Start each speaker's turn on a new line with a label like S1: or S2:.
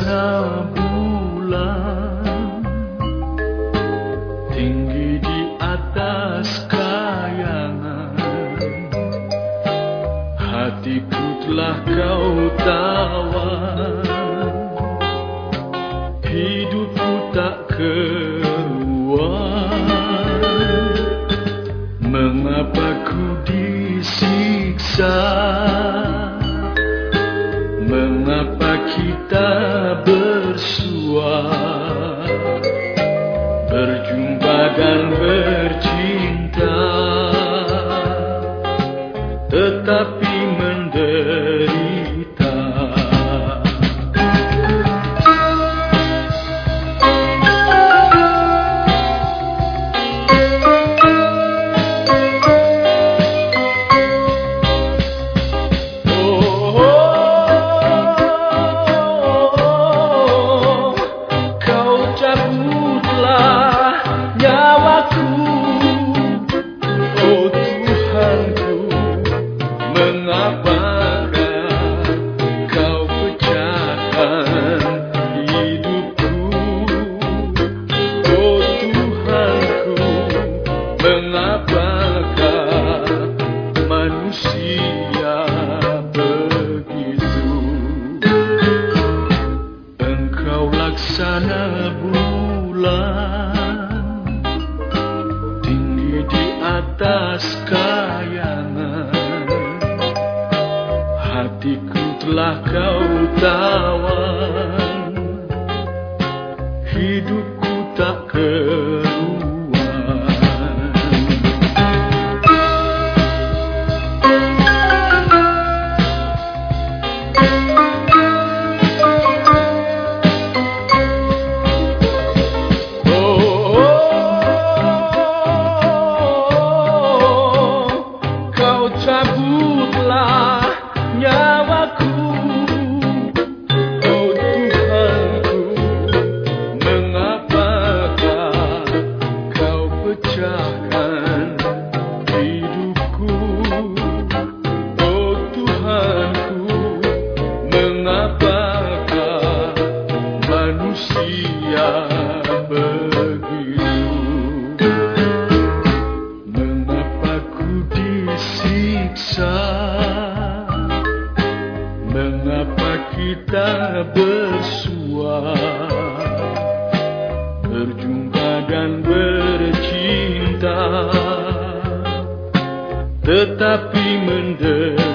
S1: mendera bulan tinggi di atas kayangan. Hatiku telah kau tawan hidupku tak keluar mengapa ku disiksa? Mengapa kita bersua Tinggi di atas kayangan. Hatiku telah kau tawan. Hidupku tak keruan kita bersua. Berjumpa dan bercinta Tetapi menderita